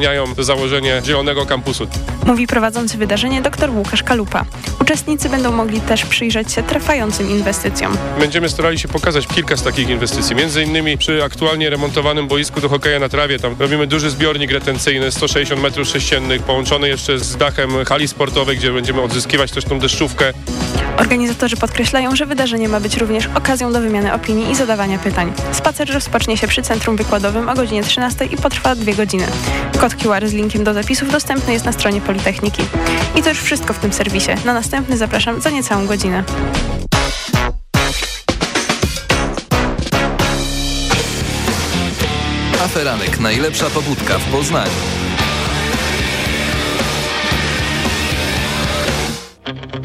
spełniają założenie Zielonego Kampusu. Mówi prowadzący wydarzenie dr Łukasz Kalupa. Uczestnicy będą mogli też przyjrzeć się trwającym inwestycjom. Będziemy starali się pokazać kilka z takich inwestycji. Między innymi przy aktualnie remontowanym boisku do hokeja na trawie. Tam robimy duży zbiornik retencyjny, 160 metrów sześciennych, połączony jeszcze z dachem hali sportowej, gdzie będziemy odzyskiwać też tą deszczówkę. Organizatorzy podkreślają, że wydarzenie ma być również okazją do wymiany opinii i zadawania pytań. Spacer rozpocznie się przy centrum wykładowym o godzinie 13 i potrwa dwie godziny. Kod QR z linkiem do zapisów dostępny jest na stronie Politechniki. I to już wszystko w tym serwisie. Na następny zapraszam za niecałą godzinę. Aferanek. Najlepsza pobudka w Poznaniu.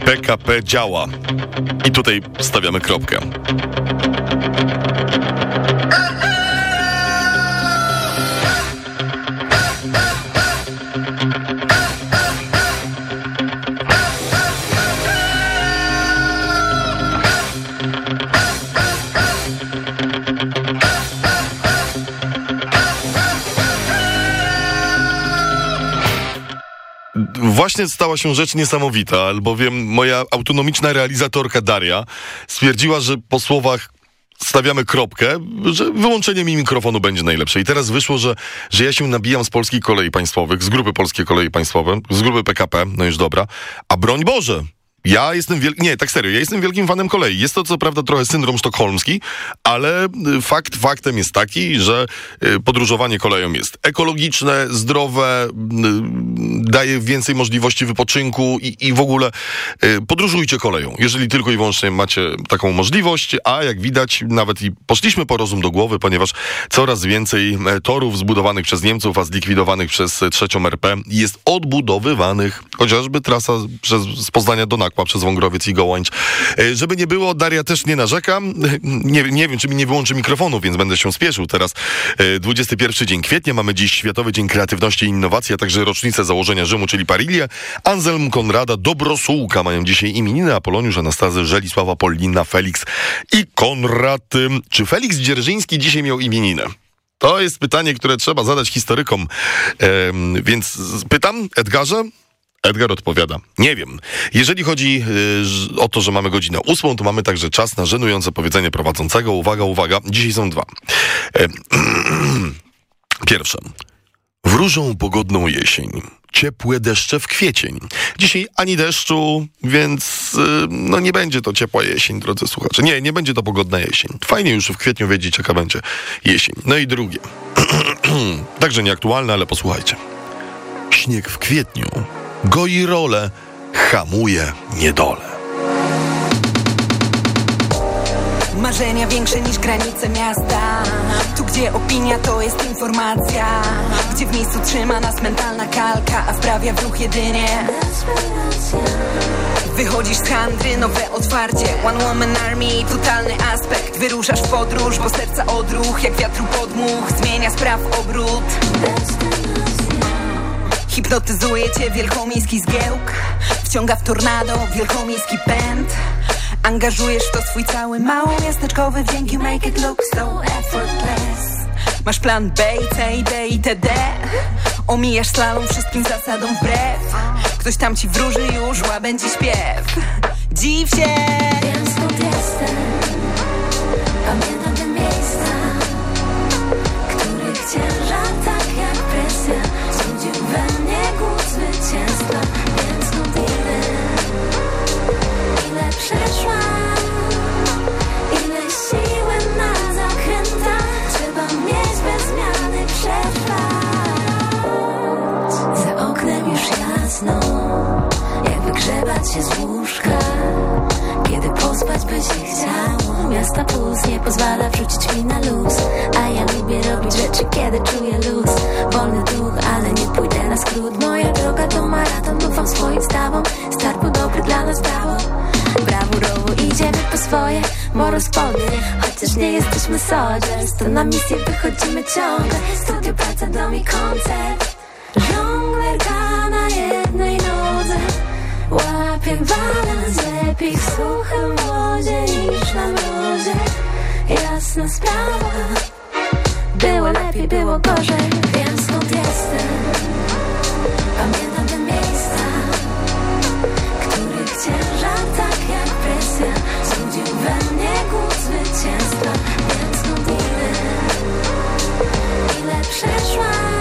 PKP działa. I tutaj stawiamy kropkę. Właśnie stała się rzecz niesamowita, albowiem moja autonomiczna realizatorka Daria stwierdziła, że po słowach stawiamy kropkę, że wyłączenie mi mikrofonu będzie najlepsze. I teraz wyszło, że, że ja się nabijam z Polskiej Kolei Państwowych, z grupy Polskie Kolei Państwowe, z grupy PKP, no już dobra, a broń Boże, ja jestem wielki, nie, tak serio, ja jestem wielkim fanem kolei. Jest to co prawda trochę syndrom sztokholmski, ale y, fakt faktem jest taki, że y, podróżowanie koleją jest ekologiczne, zdrowe, y, daje więcej możliwości wypoczynku i, i w ogóle podróżujcie koleją, jeżeli tylko i wyłącznie macie taką możliwość, a jak widać nawet i poszliśmy po rozum do głowy, ponieważ coraz więcej e, torów zbudowanych przez Niemców, a zlikwidowanych przez trzecią RP jest odbudowywanych, chociażby trasa przez, z Poznania do Nakła Przez Wągrowiec i Gołańcz. E, żeby nie było, Daria też nie narzekam. Nie, nie wiem, czy mi nie wyłączy mikrofonu, więc będę się spieszył teraz. 21 e, dzień kwietnia, mamy dziś Światowy Dzień Kreatywności i Innowacji, a także rocznicę założenia Rzymu, czyli Parilię. Anselm Konrada, Dobrosółka mają dzisiaj imieniny, Apoloniusz, Anastazy, Żelisława, Polina, Felix i Konrad. Czy Felix Dzierżyński dzisiaj miał imieniny? To jest pytanie, które trzeba zadać historykom. Ehm, więc pytam, Edgarze, Edgar odpowiada, nie wiem. Jeżeli chodzi y, o to, że mamy godzinę ósmą, to mamy także czas na żenujące powiedzenie prowadzącego. Uwaga, uwaga, dzisiaj są dwa. E, pierwsze. Wróżą pogodną jesień. Ciepłe deszcze w kwiecień. Dzisiaj ani deszczu, więc y, no nie będzie to ciepła jesień, drodzy słuchacze. Nie, nie będzie to pogodna jesień. Fajnie już w kwietniu wiedzieć, jaka będzie jesień. No i drugie. Także nieaktualne, ale posłuchajcie. Śnieg w kwietniu goi rolę, hamuje niedolę. Marzenia większe niż granice miasta. Tu gdzie opinia to jest informacja. Gdzie w miejscu trzyma nas mentalna kalka A wprawia w ruch jedynie. Wychodzisz z handry, nowe otwarcie. One woman army, brutalny aspekt. Wyruszasz w podróż, bo serca odruch Jak wiatru podmuch, zmienia spraw obrót Hipnotyzuje cię wielkomiejski zgiełk Wciąga w tornado wielkomiejski pęd. Angażujesz to swój cały małomiasteczkowy wdzięk You make it look so effortless. Masz plan B, C, D i TD Omijasz slalom wszystkim zasadom wbrew. Ktoś tam ci wróży już łabędzi śpiew. Dziw się! Wiem skąd jestem. Pamiętam te miejsca Których ciężar wygrzebać się z łóżka. Kiedy pospać by się chciało Miasta puls nie pozwala wrzucić mi na luz. A ja lubię robić rzeczy, kiedy czuję luz. Wolny duch, ale nie pójdę na skrót. Moja droga to maraton, ufam swoim stawom. Start był dobry dla nas, brawo. Brawurowo idziemy po swoje. Moro spodnie, chociaż nie jesteśmy soldiers To na misję wychodzimy ciągle. Studio, praca, dom i koncert Łapie balans lepiej w suchym wodzie niż na mrozie. Jasna sprawa. Było lepiej, było gorzej Wiem skąd jestem. Pamiętam te miejsca Których ciężar tak jak presja. Zbudził we mnie głód zwycięstwa Wiem skąd idę. Ile przeszłam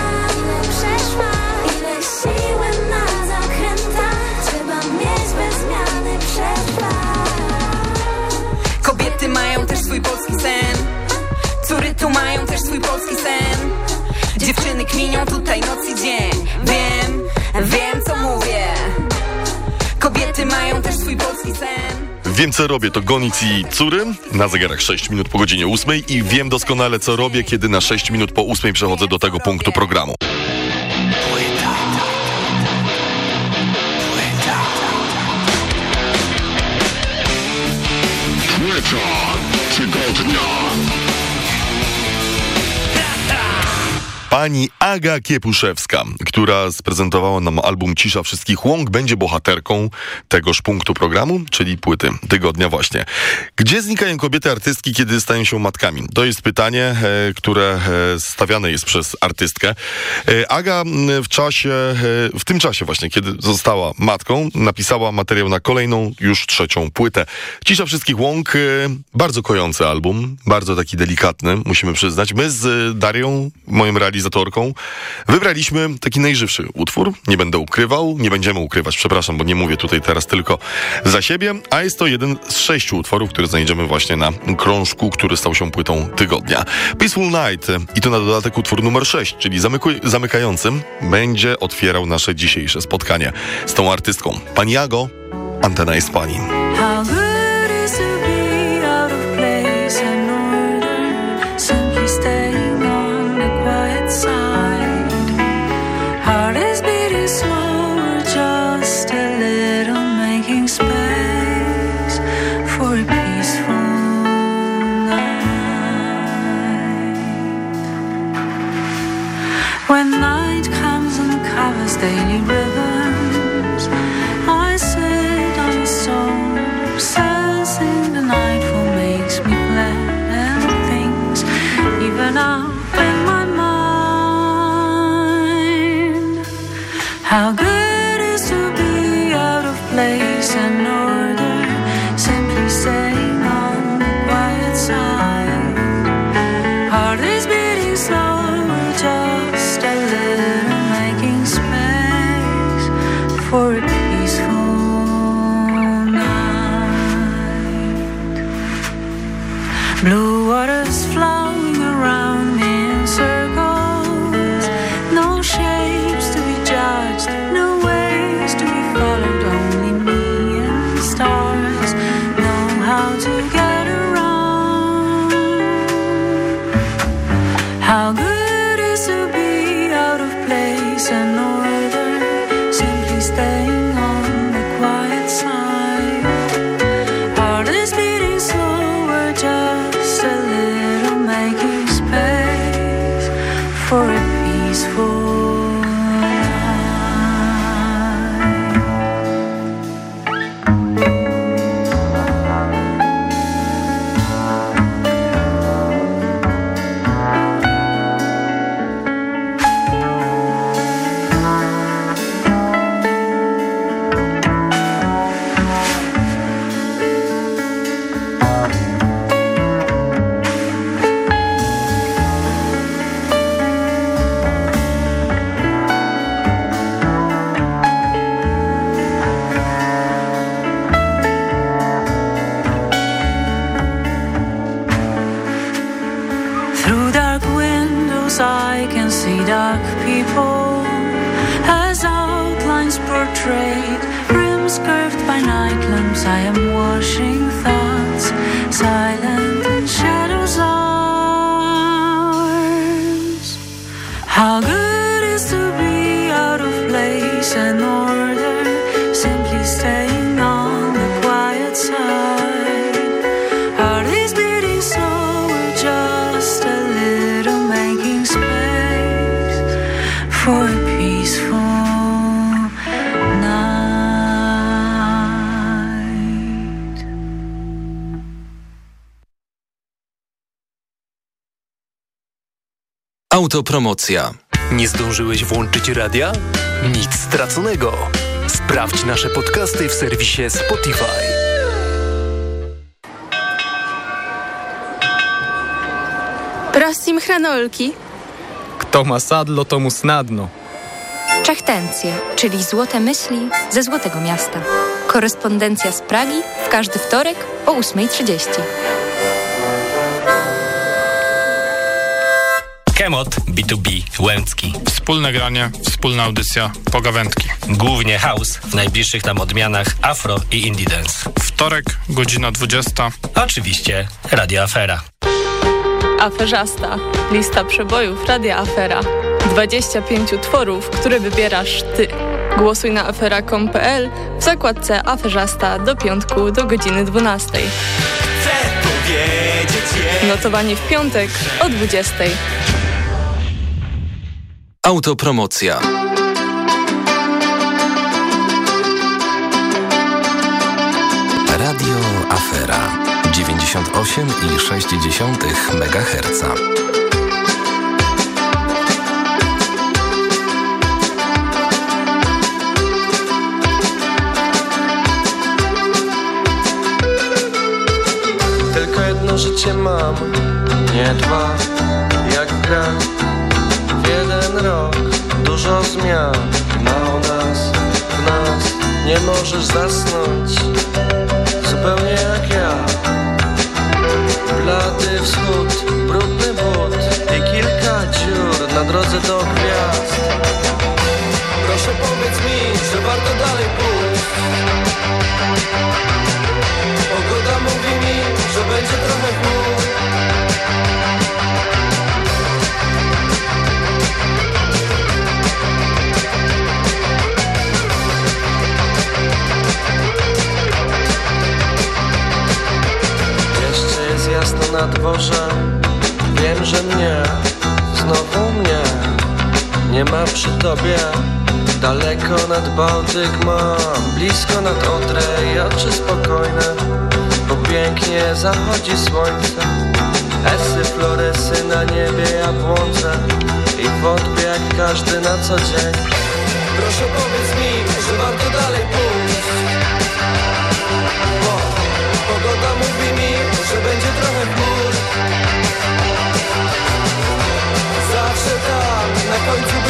Wiem co robię, to Gonic i Cury na zegarach 6 minut po godzinie 8 i wiem doskonale co robię, kiedy na 6 minut po 8 przechodzę do tego punktu programu. Pani Aga Kiepuszewska, która sprezentowała nam album Cisza Wszystkich Łąk, będzie bohaterką tegoż punktu programu, czyli płyty tygodnia właśnie. Gdzie znikają kobiety artystki, kiedy stają się matkami? To jest pytanie, e, które e, stawiane jest przez artystkę. E, Aga w czasie, w tym czasie właśnie, kiedy została matką, napisała materiał na kolejną, już trzecią płytę. Cisza Wszystkich Łąk, bardzo kojący album, bardzo taki delikatny, musimy przyznać. My z Darią, moją realizatorką, wybraliśmy taki najżywszy utwór. Nie będę ukrywał, nie będziemy ukrywać, przepraszam, bo nie mówię tutaj teraz tylko za siebie, a jest to jeden z sześciu utworów, które znajdziemy właśnie na krążku, który stał się płytą tygodnia. Peaceful Night i to na dodatek utwór numer 6, czyli zamykającym, będzie otwierał nasze dzisiejsze spotkanie z tą artystką. Pani Jago, antena jest pani. When night comes and covers daily rhythms, I sit on a stone, sensing the nightfall makes me plan things, even up in my mind. How Autopromocja. Nie zdążyłeś włączyć radia? Nic straconego. Sprawdź nasze podcasty w serwisie Spotify. Prossim hranolki. Kto ma sadlo, to mu snadno. Czechtencje, czyli złote myśli ze Złotego Miasta. Korespondencja z Pragi w każdy wtorek o 8.30. Kemot B2B Łęcki. Wspólne granie, wspólna audycja, pogawędki. Głównie house, w najbliższych tam odmianach afro i indie dance. Wtorek, godzina 20. Oczywiście Radio Afera. Aferzasta. Lista przebojów Radia Afera. 25 tworów, które wybierasz ty. Głosuj na afera.com.pl w zakładce Aferzasta do piątku do godziny 12. Notowanie w piątek o 20. Autopromocja. Radio Afera 98,6 MHz. Tylko jedno życie mam, nie dwa, jak gra zmian Ma o nas, w nas. Nie możesz zasnąć Zupełnie jak ja. Blady wschód, brudny but I kilka dziur na drodze do gwiazd. Proszę powiedz mi, że warto dalej pójść? Pogoda mówi mi, że będzie trochę chmur na dworze. Wiem, że mnie, znowu mnie Nie ma przy tobie. Daleko nad Bałtyk mam Blisko nad Odrę. I oczy spokojne Bo pięknie zachodzi słońce. Esy, floresy na niebie jabłące I w odbie jak każdy na co dzień. Proszę powiedz mi, że warto tam,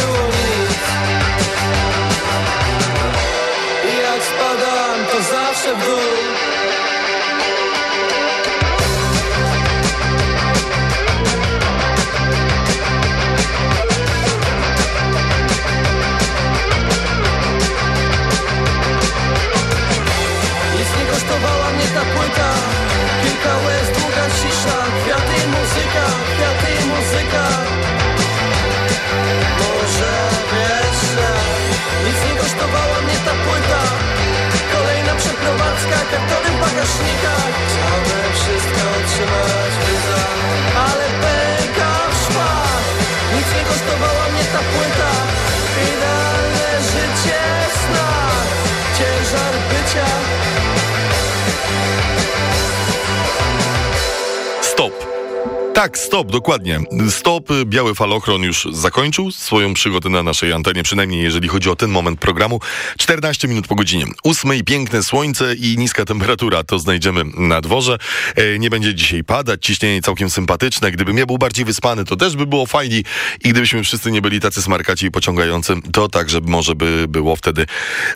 stop, dokładnie. Stop, biały falochron już zakończył swoją przygodę na naszej antenie, przynajmniej jeżeli chodzi o ten moment programu. 14 minut po godzinie. Ósmej piękne słońce i niska temperatura, to znajdziemy na dworze. E, nie będzie dzisiaj padać, ciśnienie całkiem sympatyczne. Gdybym ja był bardziej wyspany, to też by było fajnie i gdybyśmy wszyscy nie byli tacy smarkaci i pociągający, to także może by było wtedy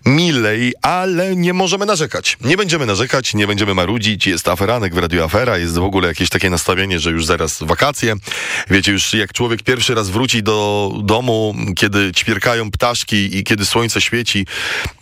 milej, ale nie możemy narzekać. Nie będziemy narzekać, nie będziemy marudzić. Jest aferanek w Radio Afera, jest w ogóle jakieś takie nastawienie, że już zaraz wakacje. Wiecie, już jak człowiek pierwszy raz wróci do domu, kiedy ćwierkają ptaszki i kiedy słońce świeci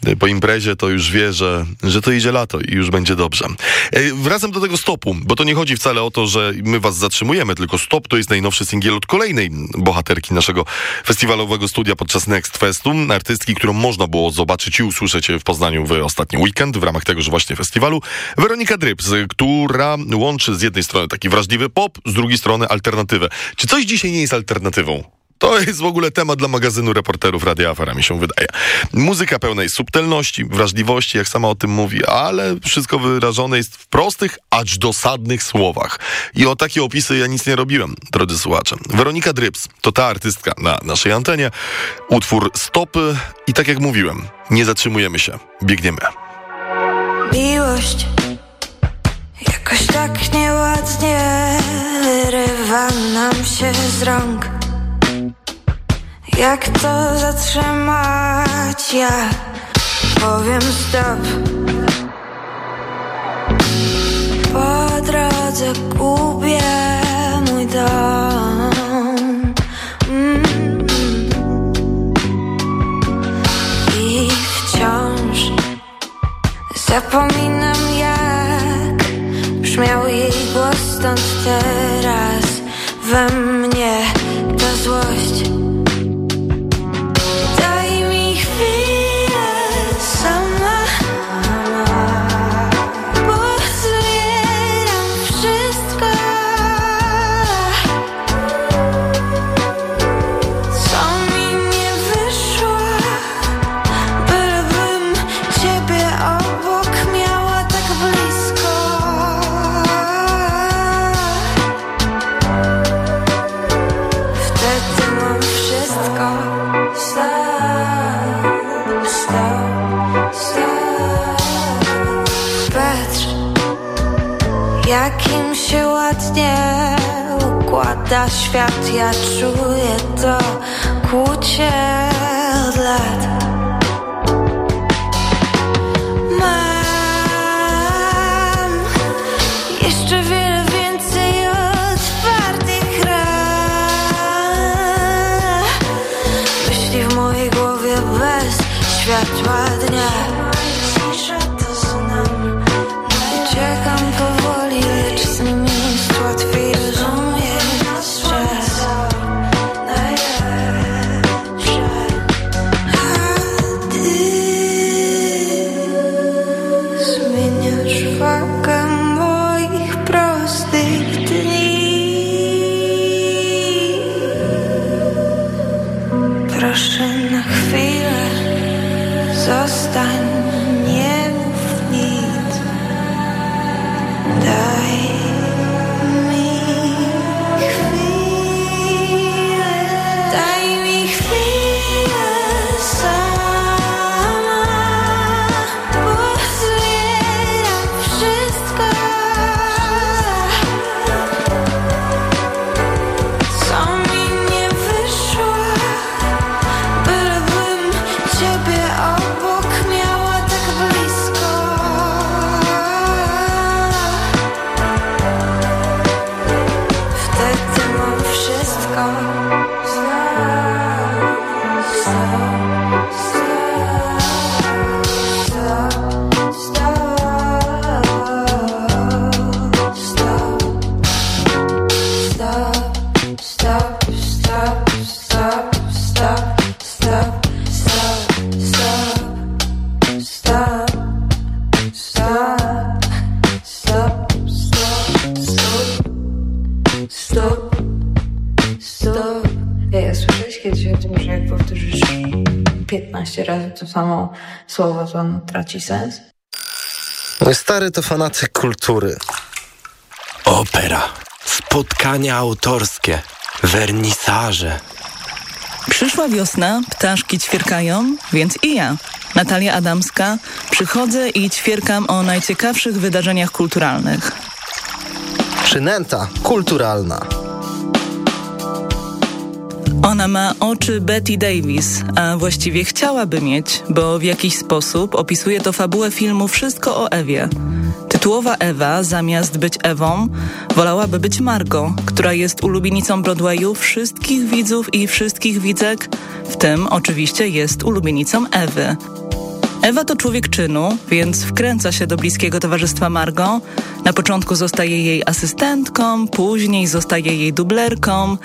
e, po imprezie, to już wie, że, że to idzie lato i już będzie dobrze. E, Wracam do tego stopu, bo to nie chodzi wcale o to, że my was zatrzymujemy, tylko stop to jest najnowszy singiel od kolejnej bohaterki naszego festiwalowego studia podczas Next Festu, artystki, którą można było zobaczyć i usłyszeć w Poznaniu w ostatni weekend w ramach tegoż właśnie festiwalu. Weronika Dryps, która łączy z jednej strony taki wrażliwy pop, z drugiej strony alternatywę. Czy coś dzisiaj nie jest alternatywą? To jest w ogóle temat dla magazynu reporterów Radia mi się wydaje. Muzyka pełnej subtelności, wrażliwości, jak sama o tym mówi, ale wszystko wyrażone jest w prostych, acz dosadnych słowach. I o takie opisy ja nic nie robiłem, drodzy słuchacze. Weronika Dryps to ta artystka na naszej antenie. Utwór Stopy i tak jak mówiłem, nie zatrzymujemy się, biegniemy. Miłość jakoś tak nieładnie wyrywa nam się z rąk. Jak to zatrzymać? Ja powiem stop. Po drodze gubię mój dom. Mm. I wciąż zapominam jak brzmiał jej głos stąd teraz we mnie ta złość. Układa świat. Ja czuję to kłucie od lat. Stop, stop. Ej, słyszałeś kiedyś o tym, że jak powtórzysz 15 razy to samo słowo, to ono traci sens? Mój stary to fanatyk kultury. Opera, spotkania autorskie, wernisaże. Przyszła wiosna, ptaszki ćwierkają, więc i ja, Natalia Adamska, przychodzę i ćwierkam o najciekawszych wydarzeniach kulturalnych. Przynęta kulturalna. Ona ma oczy Betty Davis, a właściwie chciałaby mieć, bo w jakiś sposób opisuje to fabułę filmu Wszystko o Ewie. Tytułowa Ewa, zamiast być Ewą, wolałaby być Margot, która jest ulubienicą Broadwayu wszystkich widzów i wszystkich widzek, w tym oczywiście jest ulubienicą Ewy. Ewa to człowiek czynu, więc wkręca się do bliskiego towarzystwa Margot. Na początku zostaje jej asystentką, później zostaje jej dublerką,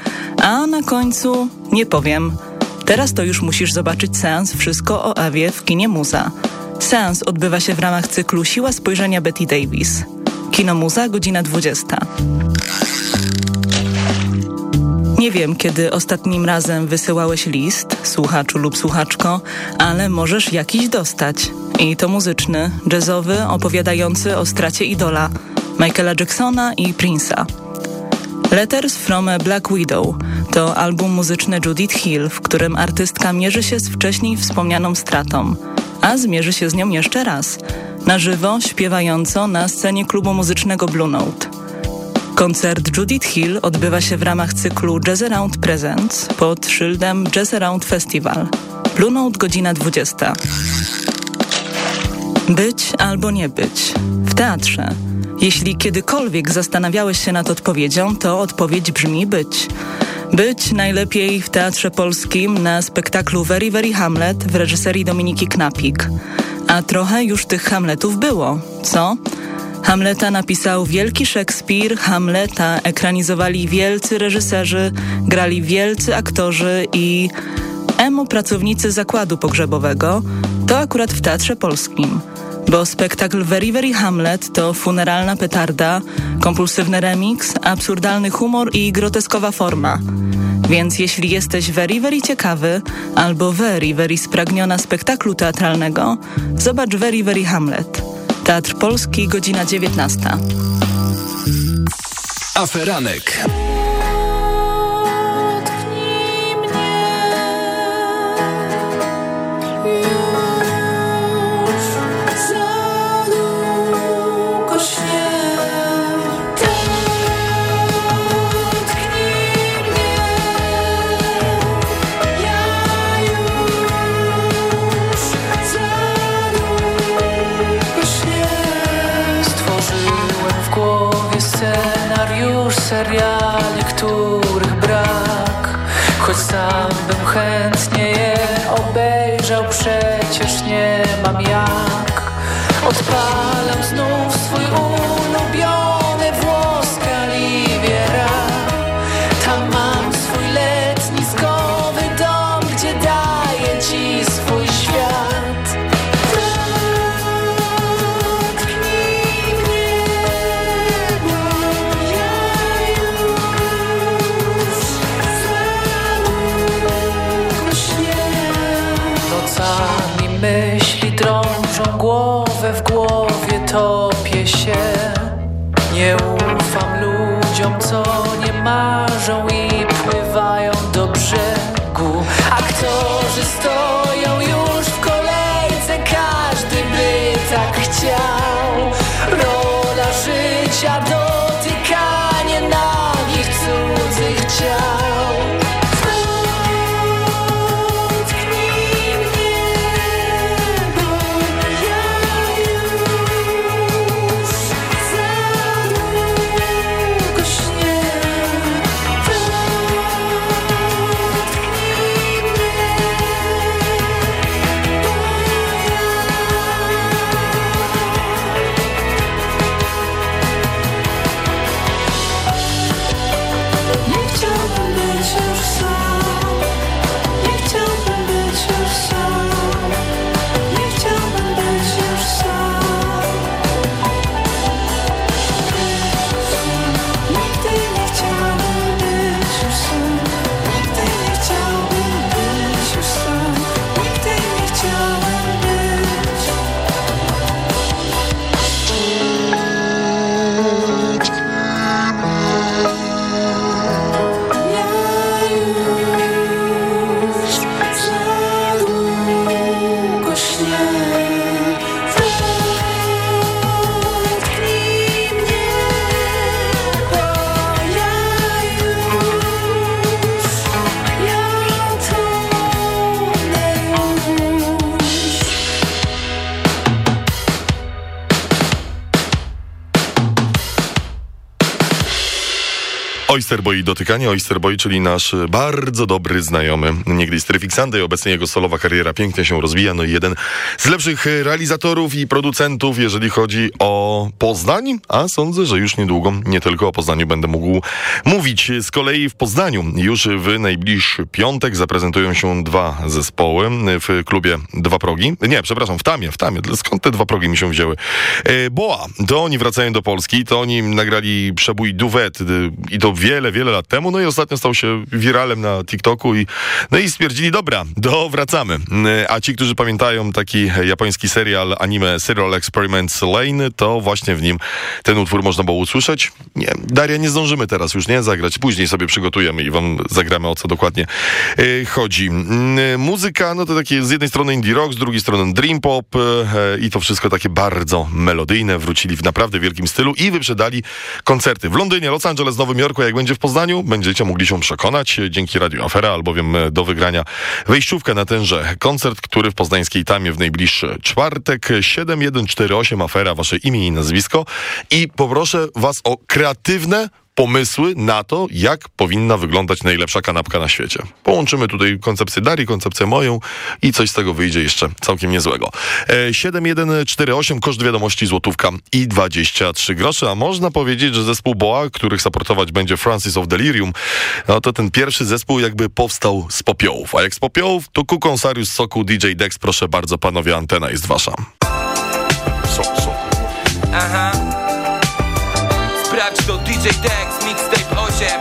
a na końcu nie powiem. Teraz to już musisz zobaczyć seans Wszystko o Ewie w kinie Muza. Seans odbywa się w ramach cyklu Siła spojrzenia Betty Davis. Kino Muza, godzina 20. Nie wiem, kiedy ostatnim razem wysyłałeś list, słuchaczu lub słuchaczko, ale możesz jakiś dostać. I to muzyczny, jazzowy, opowiadający o stracie idola Michaela Jacksona i Prince'a. Letters from a Black Widow to album muzyczny Judith Hill, w którym artystka mierzy się z wcześniej wspomnianą stratą, a zmierzy się z nią jeszcze raz, na żywo, śpiewająco na scenie klubu muzycznego Blue Note. Koncert Judith Hill odbywa się w ramach cyklu Jazz Around Presents pod szyldem Jazz Around Festival. Blue Note, godzina 20. Być albo nie być. W teatrze. Jeśli kiedykolwiek zastanawiałeś się nad odpowiedzią, to odpowiedź brzmi być. Być najlepiej w Teatrze Polskim na spektaklu Very Very Hamlet w reżyserii Dominiki Knapik. A trochę już tych Hamletów było, co? Hamleta napisał wielki Szekspir, Hamleta ekranizowali wielcy reżyserzy, grali wielcy aktorzy i emo pracownicy zakładu pogrzebowego, to akurat w Teatrze Polskim. Bo spektakl Very Very Hamlet to funeralna petarda, kompulsywny remix, absurdalny humor i groteskowa forma. Więc jeśli jesteś very, very ciekawy albo very, very spragniona spektaklu teatralnego, zobacz Very Very Hamlet. Teatr Polski, godzina 19. Aferanek. Myśli drążą głowę w głowie topię się. Nie ufam ludziom, co Oysterboy dotykanie, Oysterboy, czyli nasz bardzo dobry znajomy, niegdyś Terrific obecnie jego solowa kariera pięknie się rozwija, no i jeden z lepszych realizatorów i producentów, jeżeli chodzi o Poznań, a sądzę, że już niedługo nie tylko o Poznaniu będę mógł mówić. Z kolei w Poznaniu już w najbliższy piątek zaprezentują się dwa zespoły w klubie Dwa Progi. Nie, przepraszam, w Tamie, w Tamie. Skąd te dwa progi mi się wzięły? E, Boa, to oni wracają do Polski, to oni nagrali przebój duet y, i to wiele, wiele lat temu, no i ostatnio stał się wiralem na TikToku i, no i stwierdzili, dobra, do wracamy. Y, A ci, którzy pamiętają taki japoński serial anime Serial Experiments Lane, to właśnie w nim ten utwór można było usłyszeć. Nie, Daria, nie zdążymy teraz już, nie, zagrać. Później sobie przygotujemy i wam zagramy, o co dokładnie y, chodzi. Y, Muzyka, no to takie z jednej strony indie rock, z drugiej strony dream pop y, i to wszystko takie bardzo melodyjne. Wrócili w naprawdę wielkim stylu i wyprzedali koncerty w Londynie, Los Angeles, Nowym Jorku. Jak będzie w Poznaniu, będziecie mogli się przekonać dzięki Radio Afera, albowiem y, do wygrania wejściówkę na tenże koncert, który w poznańskiej Tamie w najbliższy czwartek. 7148 Afera, wasze imię i nazwisko. I poproszę was o kreatywne pomysły na to, jak powinna wyglądać najlepsza kanapka na świecie. Połączymy tutaj koncepcję Darii, koncepcję moją i coś z tego wyjdzie jeszcze całkiem niezłego. E, 7148, koszt wiadomości złotówka i 23 grosze, a można powiedzieć, że zespół BOA, których supportować będzie Francis of Delirium, no to ten pierwszy zespół jakby powstał z popiołów, a jak z popiołów, to Kukonsarius Soku, DJ Dex, proszę bardzo panowie, antena jest wasza. So, so. Aha to DJ Dex, mixtape 8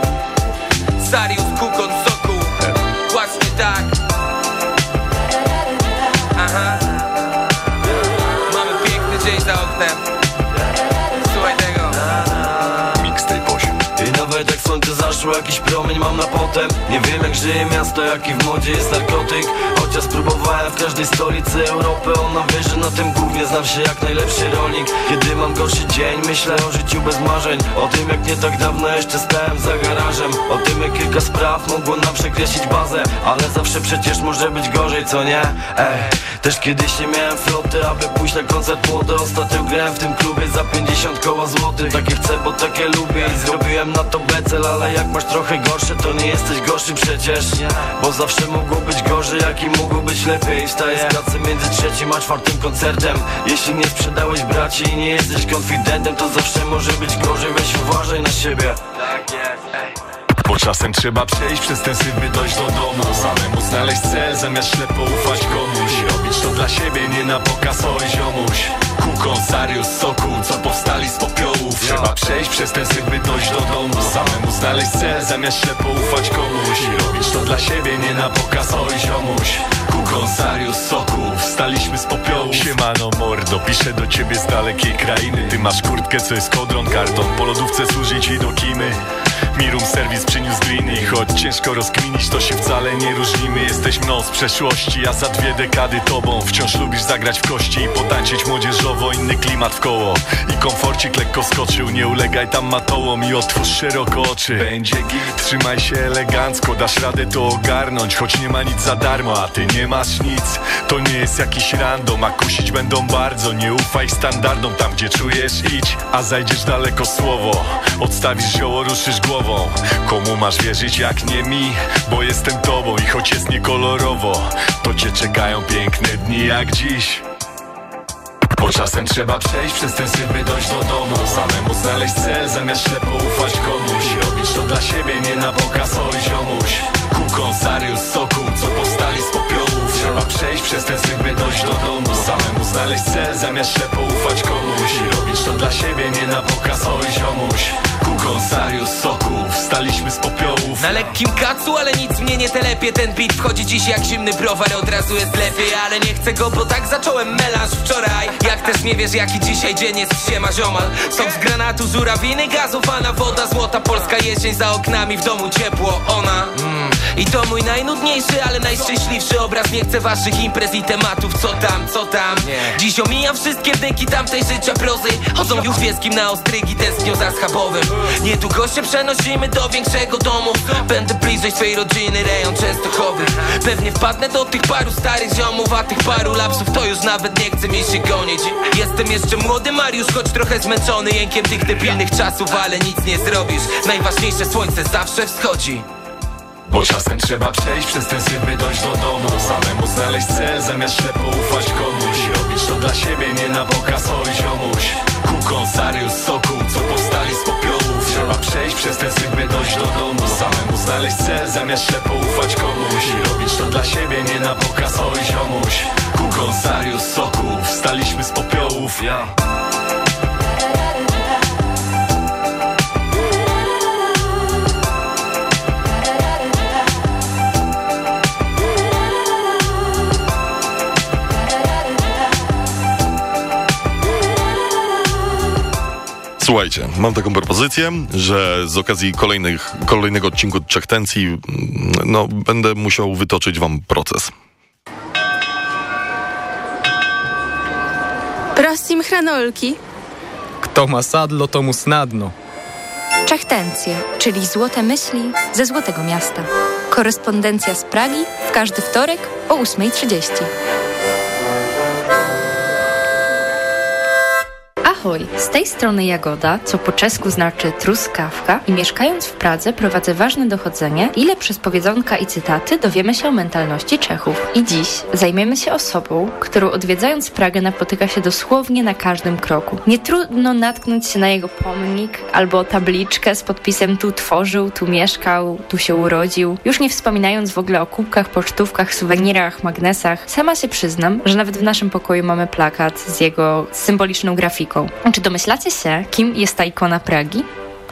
Sarius Kukon słońce zaszło, jakiś promień mam na potem. Nie wiem jak żyje miasto, jaki w modzie jest narkotyk. Chociaż spróbowałem w każdej stolicy Europy Ona wie, że na tym głównie znam się jak najlepszy rolnik. Kiedy mam gorszy dzień, myślę o życiu bez marzeń. O tym jak nie tak dawno jeszcze stałem za garażem. O tym jak kilka spraw mogło nam przekreślić bazę. Ale zawsze przecież może być gorzej, co nie? Ej, też kiedyś nie miałem floty, aby pójść na koncert młody. Ostatnio grałem w tym klubie za 50 koła złotych. Takie chcę, bo takie lubię i zrobiłem na to Ale jak masz trochę gorsze, to nie jesteś gorszy przecież. Bo zawsze mogło być gorzej, jak i mogło być lepiej. Wstaję z między trzecim a czwartym koncertem. Jeśli nie sprzedałeś braci i nie jesteś konfidentem To zawsze może być gorzej, weź uważaj na siebie. Tak jest, czasem trzeba przejść przez ten syf, by dojść do domu. Samemu znaleźć cel, zamiast ślepo ufać komuś. Robić to dla siebie, nie na pokaz, oj ziomuś. Kukon, Sarius, Soku, co powstali z popiołów. Trzeba przejść przez ten syf, by dojść do domu. Samemu znaleźć cel, zamiast ślepo ufać komuś. Robić to dla siebie, nie na pokaz, oj ziomuś. Kukon, Sarius, Soku, wstaliśmy z popiołów. Siemano mordo, piszę do ciebie z dalekiej krainy. Ty masz kurtkę, co jest kodron, karton Po lodówce służy ci do kimy Mirum serwis przyniósł gliny I choć ciężko rozkminić, to się wcale nie różnimy. Jesteś mną z przeszłości, a za dwie dekady tobą Wciąż lubisz zagrać w kości i potańczyć młodzieżowo. Inny klimat w koło i komforcik lekko skoczył Nie ulegaj tam matołom i otwórz szeroko oczy. Będzie git, trzymaj się elegancko Dasz radę to ogarnąć, choć nie ma nic za darmo A ty nie masz nic, to nie jest jakiś random A kusić będą bardzo, nie ufaj standardom Tam gdzie czujesz idź, a zajdziesz daleko słowo. Odstawisz zioło, ruszysz głową. Komu masz wierzyć jak nie mi? Bo jestem tobą i choć jest niekolorowo To cię czekają piękne dni jak dziś. Bo czasem trzeba przejść przez ten syf, by dojść do domu. Samemu znaleźć cel, zamiast ślepo ufać komuś. Robić to dla siebie, nie na pokaz, oj ziomuś. Kukon, Sarius, Soku, co powstali z Trzeba przejść przez ten by dojść do domu. Samemu znaleźć cel, zamiast ślepo ufać komuś. Robić to dla siebie, nie na pokaz, oj ziomuś Kukon, Sarius, Soku, wstaliśmy z popiołów. Na lekkim kacu, ale nic mnie nie telepie. Ten beat wchodzi dziś jak zimny browar Od razu jest lepiej, ale nie chcę go, bo tak zacząłem melanż wczoraj. Jak też nie wiesz jaki dzisiaj dzień jest siema ziomal. Są z granatu, żurawiny, gazowana woda Złota. Polska jesień za oknami, w domu ciepło Ona. Mm. I to mój najnudniejszy, ale najszczęśliwszy obraz. Nie chcę waszych imprez i tematów Co tam, co tam. Dziś omijam wszystkie deki tamtej życia prozy Chodzą już wieskim na ostrygi, tęsknią za schabowym Niedługo się przenosimy do większego domu. Będę bliżej swej rodziny, rejon Częstochowy. Pewnie wpadnę do tych paru starych ziomów A tych paru lapsów to już nawet nie chce mi się gonić. Jestem jeszcze młody Mariusz, choć trochę zmęczony. Jękiem tych debilnych czasów, ale nic nie zrobisz. Najważniejsze słońce zawsze wschodzi. Bo czasem trzeba przejść przez ten syf, by dojść do domu. Samemu znaleźć cel, zamiast ślepo ufać komuś. Robić to dla siebie, nie na pokaz, oj ziomuś. Kukon, Sarius, Soku, co powstali z Trzeba przejść przez ten by dojść do domu. Samemu znaleźć cel, zamiast ślepo ufać komuś. Robić to dla siebie, nie na pokaz, oj ziomuś. Kukon, Sarius, Soku, wstaliśmy z popiołów Słuchajcie, mam taką propozycję, że z okazji kolejnych, kolejnego odcinku Trzech Tencji, mm, no, będę musiał wytoczyć wam proces. Prostim hranolki. Kto ma sadlo, to mu snadno. Czechtencje, czyli złote myśli ze Złotego Miasta. Korespondencja z Pragi w każdy wtorek o 8.30. Ahoj, z tej strony Jagoda, co po czesku znaczy truskawka i mieszkając w Pradze prowadzę ważne dochodzenie, ile przez powiedzonka i cytaty dowiemy się o mentalności Czechów. I dziś zajmiemy się osobą, którą odwiedzając Pragę napotyka się dosłownie na każdym kroku. Nie trudno natknąć się na jego pomnik albo tabliczkę z podpisem tu tworzył, tu mieszkał, tu się urodził. Już nie wspominając w ogóle o kubkach, pocztówkach, suwenirach, magnesach. Sama się przyznam, że nawet w naszym pokoju mamy plakat z jego symboliczną grafiką. Czy domyślacie się, kim jest ta ikona Pragi?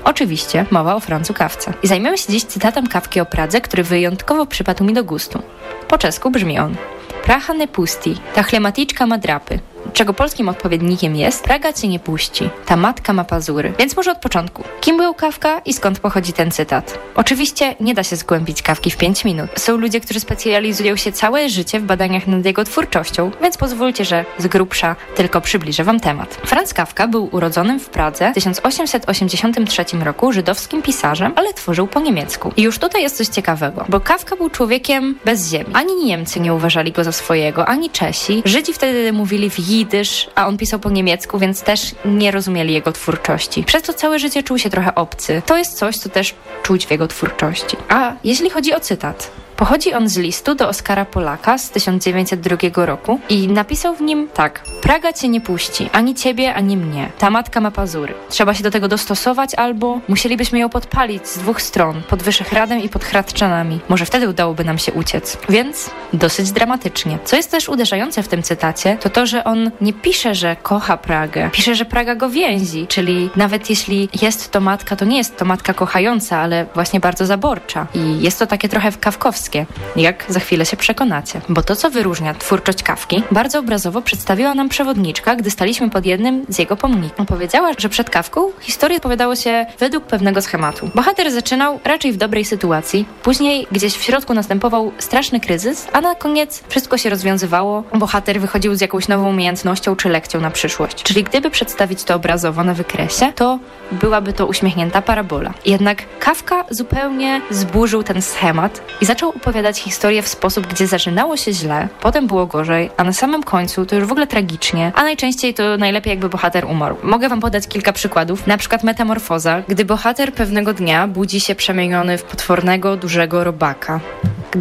Oczywiście mowa o Francu Kawce. I zajmiemy się dziś cytatem Kawki o Pradze, który wyjątkowo przypadł mi do gustu. Po czesku brzmi on. Praha ne pusti, ta chlematiczka ma drapy. Czego polskim odpowiednikiem jest Praga cię nie puści, ta matka ma pazury. Więc może od początku. Kim był Kawka i skąd pochodzi ten cytat? Oczywiście nie da się zgłębić Kawki w 5 minut. Są ludzie, którzy specjalizują się całe życie w badaniach nad jego twórczością, więc pozwólcie, że z grubsza tylko przybliżę wam temat. Franz Kawka był urodzonym w Pradze w 1883 roku żydowskim pisarzem, ale tworzył po niemiecku. I już tutaj jest coś ciekawego, bo Kawka był człowiekiem bez ziemi. Ani Niemcy nie uważali go za swojego, ani Czesi. Żydzi wtedy mówili w jidysz, a on pisał po niemiecku, więc też nie rozumieli jego twórczości. Przez to całe życie czuł się trochę obcy. To jest coś, co też czuć w jego twórczości. A jeśli chodzi o cytat, Pochodzi on z listu do Oskara Polaka z 1902 roku i napisał w nim tak. Praga cię nie puści, ani ciebie, ani mnie. Ta matka ma pazury. Trzeba się do tego dostosować albo musielibyśmy ją podpalić z dwóch stron, pod Wyszehradem i pod Hradczanami. Może wtedy udałoby nam się uciec. Więc dosyć dramatycznie. Co jest też uderzające w tym cytacie, to to, że on nie pisze, że kocha Pragę. Pisze, że Praga go więzi, czyli nawet jeśli jest to matka, to nie jest to matka kochająca, ale właśnie bardzo zaborcza. I jest to takie trochę kawkowskie jak za chwilę się przekonacie. Bo to, co wyróżnia twórczość Kawki, bardzo obrazowo przedstawiła nam przewodniczka, gdy staliśmy pod jednym z jego pomników. Powiedziała, że przed Kawką historię opowiadało się według pewnego schematu. Bohater zaczynał raczej w dobrej sytuacji, później gdzieś w środku następował straszny kryzys, a na koniec wszystko się rozwiązywało. Bohater wychodził z jakąś nową umiejętnością czy lekcją na przyszłość. Czyli gdyby przedstawić to obrazowo na wykresie, to byłaby to uśmiechnięta parabola. Jednak Kawka zupełnie zburzył ten schemat i zaczął opowiadać historię w sposób, gdzie zaczynało się źle, potem było gorzej, a na samym końcu to już w ogóle tragicznie, a najczęściej to najlepiej jakby bohater umarł. Mogę wam podać kilka przykładów, na przykład metamorfoza, gdy bohater pewnego dnia budzi się przemieniony w potwornego, dużego robaka.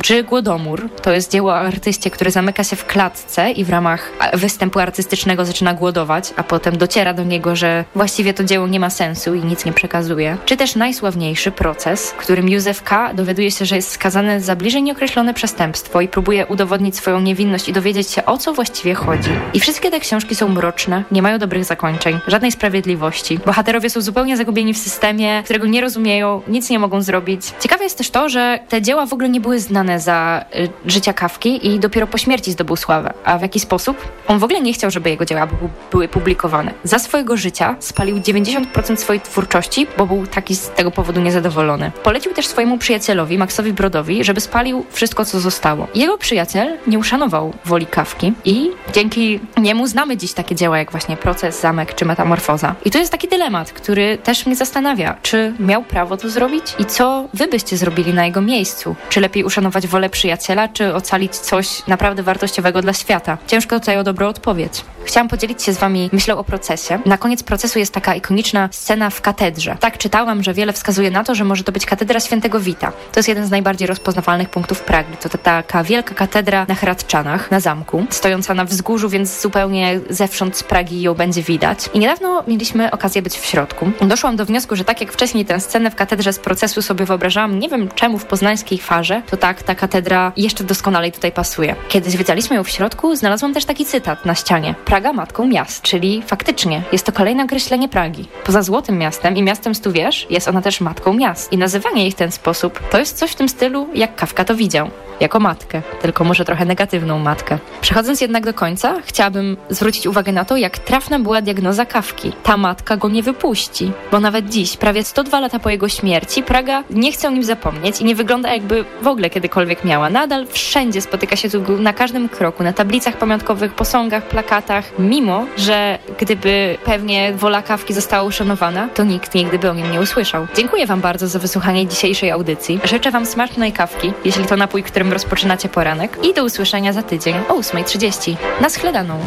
Czy Głodomór to jest dzieło o artyście, który zamyka się w klatce i w ramach występu artystycznego zaczyna głodować, a potem dociera do niego, że właściwie to dzieło nie ma sensu i nic nie przekazuje. Czy też najsławniejszy proces, którym Józef K. dowiaduje się, że jest skazany za bliżej nieokreślone przestępstwo i próbuje udowodnić swoją niewinność i dowiedzieć się o co właściwie chodzi. I wszystkie te książki są mroczne, nie mają dobrych zakończeń, żadnej sprawiedliwości. Bohaterowie są zupełnie zagubieni w systemie, którego nie rozumieją, nic nie mogą zrobić. Ciekawe jest też to, że te dzieła w ogóle nie były znane za y, życia Kawki i dopiero po śmierci zdobył sławę. A w jaki sposób? On w ogóle nie chciał, żeby jego dzieła były publikowane. Za swojego życia spalił 90% swojej twórczości, bo był taki z tego powodu niezadowolony. Polecił też swojemu przyjacielowi, Maxowi Brodowi, żeby spalił wszystko, co zostało. Jego przyjaciel nie uszanował woli Kawki i dzięki niemu znamy dziś takie dzieła jak właśnie Proces, Zamek czy Metamorfoza. I to jest taki dylemat, który też mnie zastanawia, czy miał prawo to zrobić i co wy byście zrobili na jego miejscu? Czy lepiej uszanować wolę przyjaciela, czy ocalić coś naprawdę wartościowego dla świata? Ciężko tutaj o dobrą odpowiedź. Chciałam podzielić się z wami myślą o procesie. Na koniec procesu jest taka ikoniczna scena w katedrze. Tak czytałam, że wiele wskazuje na to, że może to być katedra świętego Wita. To jest jeden z najbardziej rozpoznawalnych punktów Pragi. To ta, taka wielka katedra na Hradczanach, na zamku, stojąca na wzgórzu, więc zupełnie zewsząd z Pragi ją będzie widać. I niedawno mieliśmy okazję być w środku. Doszłam do wniosku, że tak jak wcześniej tę scenę w katedrze z procesu sobie wyobrażałam, nie wiem czemu w poznańskiej farze, to tak ta katedra jeszcze doskonalej tutaj pasuje. Kiedy zwiedzaliśmy ją w środku, znalazłam też taki cytat na ścianie. Praga matką miast, czyli faktycznie jest to kolejne określenie Pragi. Poza złotym miastem i miastem stu wież jest ona też matką miast. I nazywanie jej w ten sposób to jest coś w tym stylu, jak Kawka to widział. Jako matkę, tylko może trochę negatywną matkę. Przechodząc jednak do końca, chciałabym zwrócić uwagę na to, jak trafna była diagnoza Kawki. Ta matka go nie wypuści, bo nawet dziś, prawie 102 lata po jego śmierci, Praga nie chce o nim zapomnieć i nie wygląda jakby w ogóle kiedykolwiek miała. Nadal wszędzie spotyka się tu na każdym kroku, na tablicach pamiątkowych, posągach, plakatach, mimo, że gdyby pewnie wola Kawki została uszanowana, to nikt nigdy by o nim nie usłyszał. Dziękuję Wam bardzo za wysłuchanie dzisiejszej audycji. Życzę Wam smacznej kawki, jeśli to napój, którym rozpoczynacie poranek i do usłyszenia za tydzień o 8.30. Na schledaną!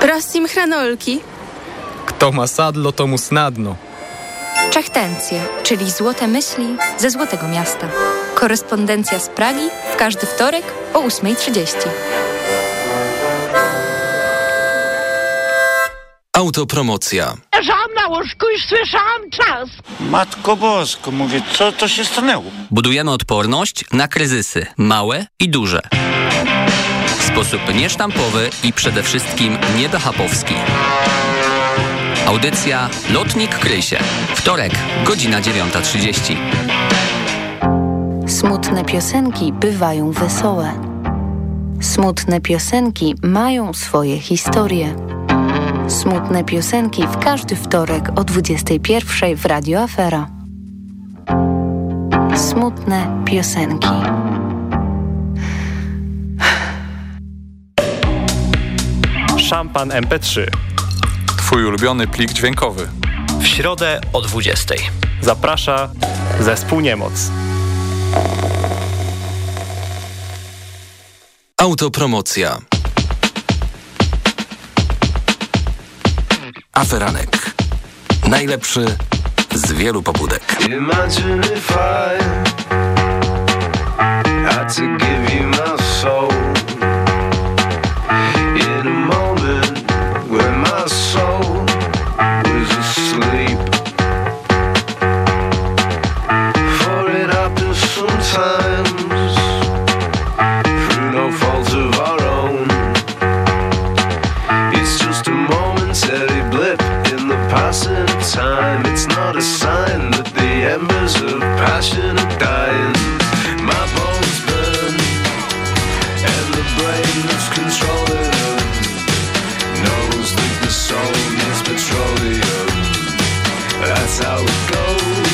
Prostim hranolki. Kto ma sadlo, to mu snadno. Czechtencje, czyli złote myśli ze Złotego Miasta. Korespondencja z Pragi w każdy wtorek o 8.30. Autopromocja. Leżałam na łóżku i słyszałam czas. Matko Bosko, mówię, co to się stanęło? Budujemy odporność na kryzysy, małe i duże. W sposób niesztampowy i przede wszystkim niebehapowski. Audycja Lotnik Krysie. Wtorek, godzina 9.30. Smutne piosenki bywają wesołe. Smutne piosenki mają swoje historie. Smutne piosenki w każdy wtorek o 21 w Radio Afera. Smutne piosenki. Szampan MP3. Twój ulubiony plik dźwiękowy. W środę o 20. Zaprasza zespół Niemoc. Autopromocja. Aferanek. Najlepszy z wielu pobudek. Imagine if I had to give you my soul passing time. It's not a sign that the embers of passion are dying. My bones burn, and the brain that's controlling them knows that the soul needs petroleum. That's how it goes.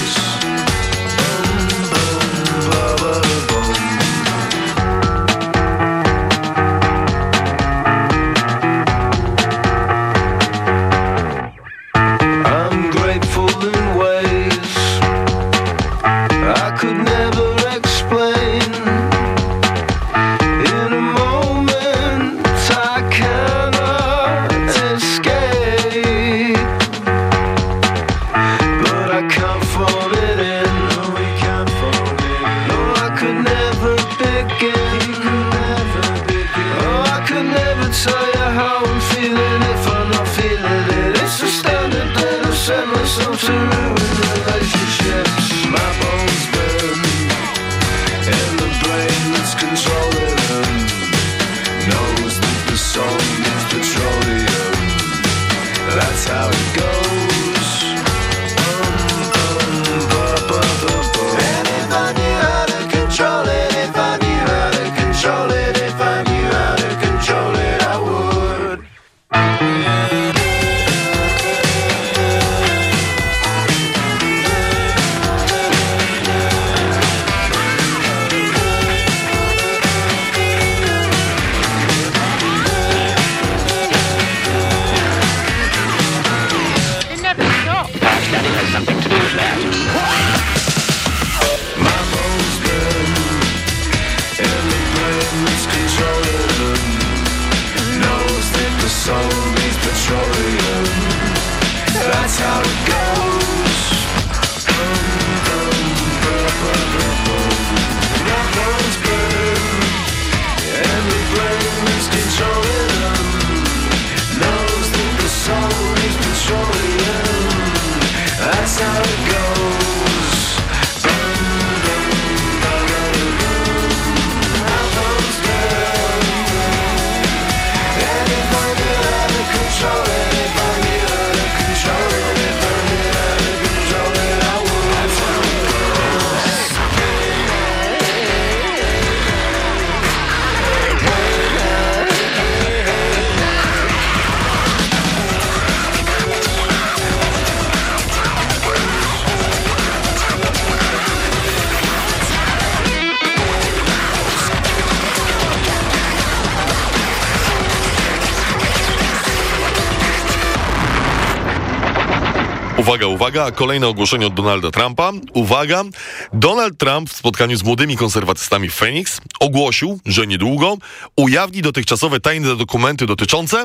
Uwaga, kolejne ogłoszenie od Donalda Trumpa. Uwaga, Donald Trump w spotkaniu z młodymi konserwatystami w Phoenix ogłosił, że niedługo ujawni dotychczasowe tajne dokumenty dotyczące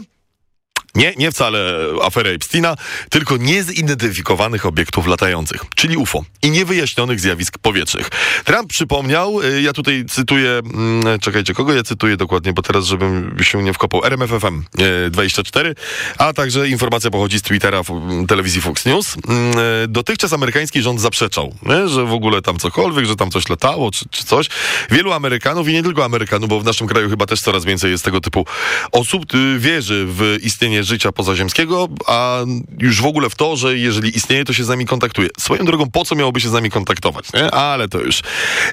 nie, nie wcale afery Epsteina, tylko niezidentyfikowanych obiektów latających, czyli UFO i niewyjaśnionych zjawisk powietrznych. Trump przypomniał, y, ja tutaj cytuję, mm, czekajcie, kogo ja cytuję dokładnie, bo teraz, żebym się nie wkopał, RMFFM y, 24, a także informacja pochodzi z Twittera f- telewizji Fox News. Mm, y, Dotychczas amerykański rząd zaprzeczał, że w ogóle tam cokolwiek, że tam coś latało, czy, czy coś. Wielu Amerykanów i nie tylko Amerykanów, bo w naszym kraju chyba też coraz więcej jest tego typu osób, wierzy w istnienie życia pozaziemskiego, a już w ogóle w to, że jeżeli istnieje, to się z nami kontaktuje. Swoją drogą, po co miałoby się z nami kontaktować, nie? Ale to już.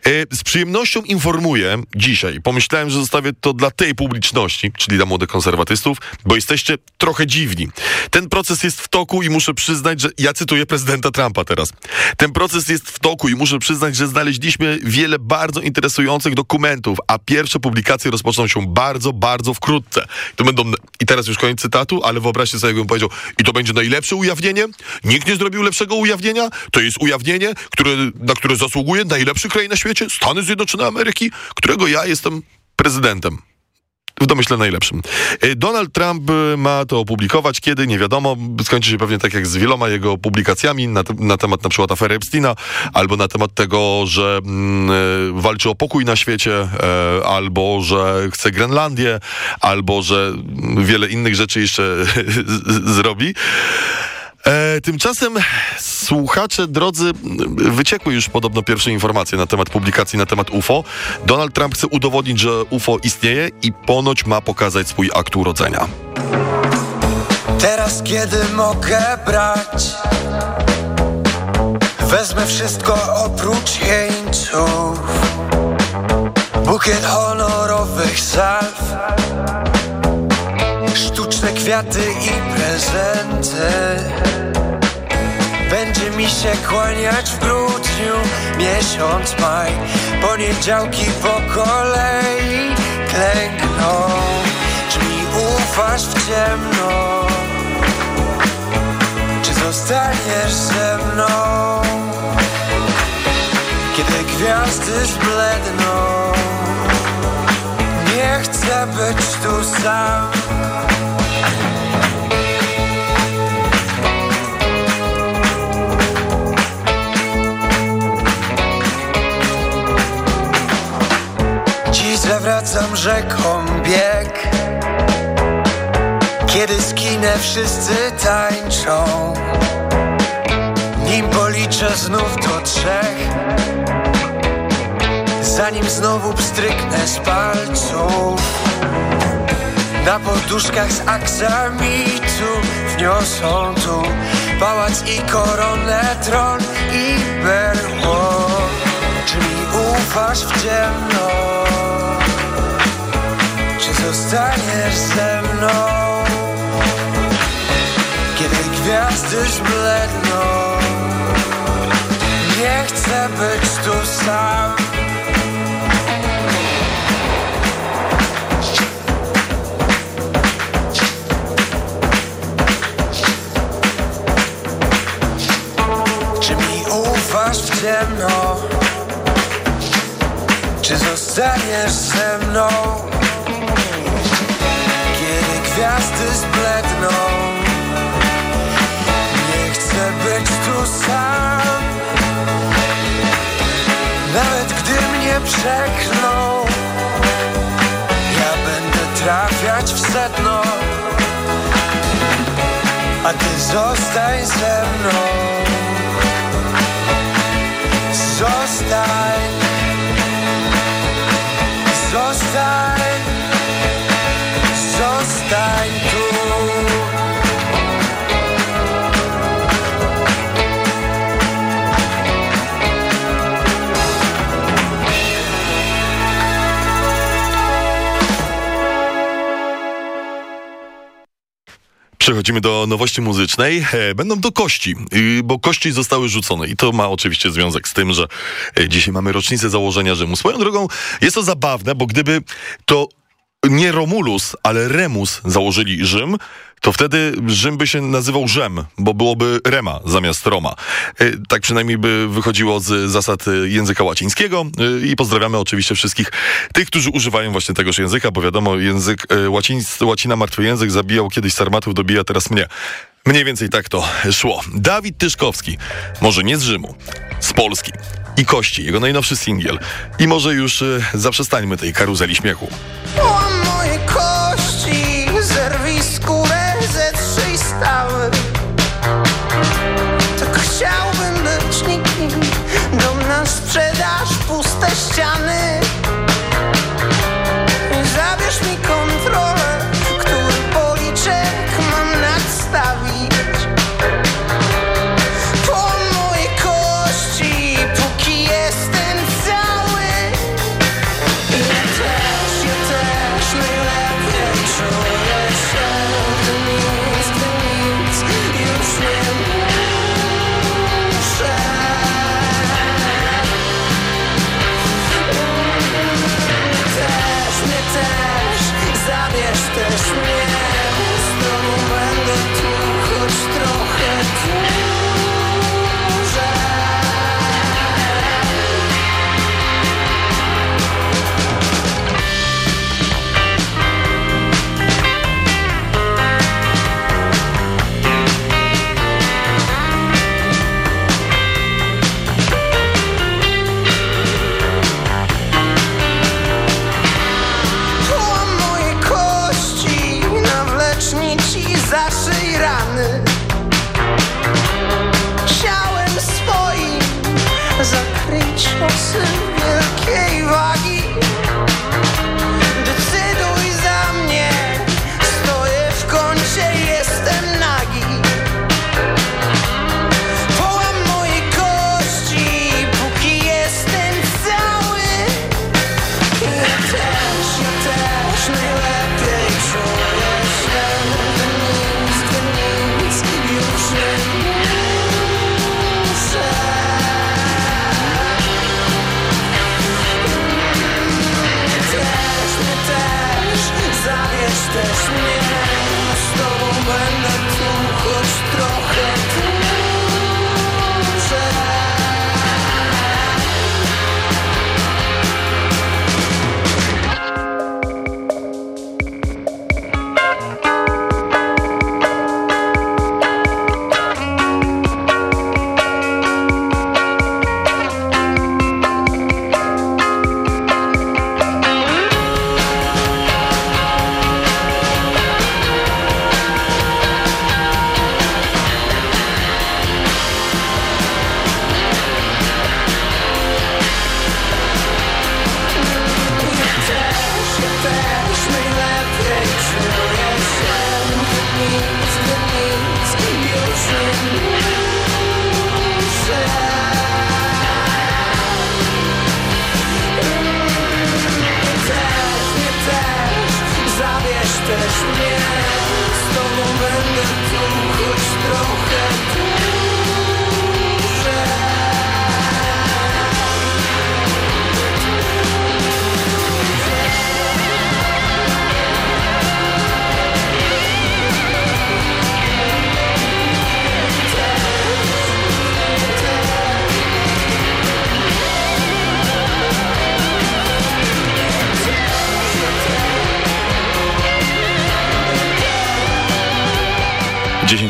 Y, Z przyjemnością informuję dzisiaj, pomyślałem, że zostawię to dla tej publiczności, czyli dla młodych konserwatystów, bo jesteście trochę dziwni. Ten proces jest w toku i muszę przyznać, że ja cytuję prezydenta Trumpa teraz. Ten proces jest w toku i muszę przyznać, że znaleźliśmy wiele bardzo interesujących dokumentów, a pierwsze publikacje rozpoczną się bardzo, bardzo wkrótce. To będą, i teraz już koniec cytatu, ale wyobraźcie sobie, jakbym powiedział, i to będzie najlepsze ujawnienie? Nikt nie zrobił lepszego ujawnienia? To jest ujawnienie, które, na które zasługuje najlepszy kraj na świecie, Stany Zjednoczone Ameryki, którego ja jestem prezydentem. W domyśle najlepszym. Y, Donald Trump y, ma to opublikować kiedy, nie wiadomo. Skończy się pewnie tak jak z wieloma jego publikacjami na, te, na temat na przykład afery Epsteina, albo na temat tego, że mm, y, walczy o pokój na świecie, e, albo że chce Grenlandię, albo że mm, wiele innych rzeczy jeszcze zrobi. E, tymczasem słuchacze drodzy, wyciekły już podobno pierwsze informacje na temat publikacji na temat UFO. Donald Trump chce udowodnić, że UFO istnieje i ponoć ma pokazać swój akt urodzenia. Teraz kiedy mogę brać Wezmę wszystko oprócz jeńców Bukiet honorowych salw Sztuczne kwiaty i prezenty. Będzie mi się kłaniać w grudniu Miesiąc maj. Poniedziałki po kolei klękną. Czy mi ufasz w ciemno? Czy zostaniesz ze mną? Kiedy gwiazdy zbledną. Nie chcę być tu sam zawracam rzeką bieg. Kiedy skinę wszyscy tańczą. Nim policzę znów do trzech. Zanim znowu pstryknę z palców. Na poduszkach z aksamitu Wniosą tu pałac i koronę, tron i berło. Czy mi ufasz w ciemno? Zostaniesz ze mną? Kiedy gwiazdy zbledną Nie chcę być tu sam Czy mi ufasz w ciemno? Czy zostaniesz ze mną? Gwiazdy zbledną. Nie chcę być tu sam. Nawet gdy mnie przeklną Ja będę trafiać w sedno. A ty zostań ze mną. Zostań. Zostań Przechodzimy do nowości muzycznej. E, Będą to kości, y, bo kości zostały rzucone i to ma oczywiście związek z tym, że e, dzisiaj mamy rocznicę założenia Rzymu. Swoją drogą jest to zabawne, bo gdyby to nie Romulus, ale Remus założyli Rzym, to wtedy Rzym by się nazywał Rzem, bo byłoby Rema zamiast Roma. Y, Tak przynajmniej by wychodziło z zasad języka łacińskiego y, i pozdrawiamy oczywiście wszystkich tych, którzy używają właśnie tegoż języka, bo wiadomo, język y, łacińs, łacina martwy język zabijał kiedyś sarmatów, dobija teraz mnie. Mniej więcej tak to szło. Dawid Tyszkowski, może nie z Rzymu, z Polski i Kości, jego najnowszy singiel. I może już zaprzestańmy tej karuzeli śmiechu. Łam moje kości, puste ściany.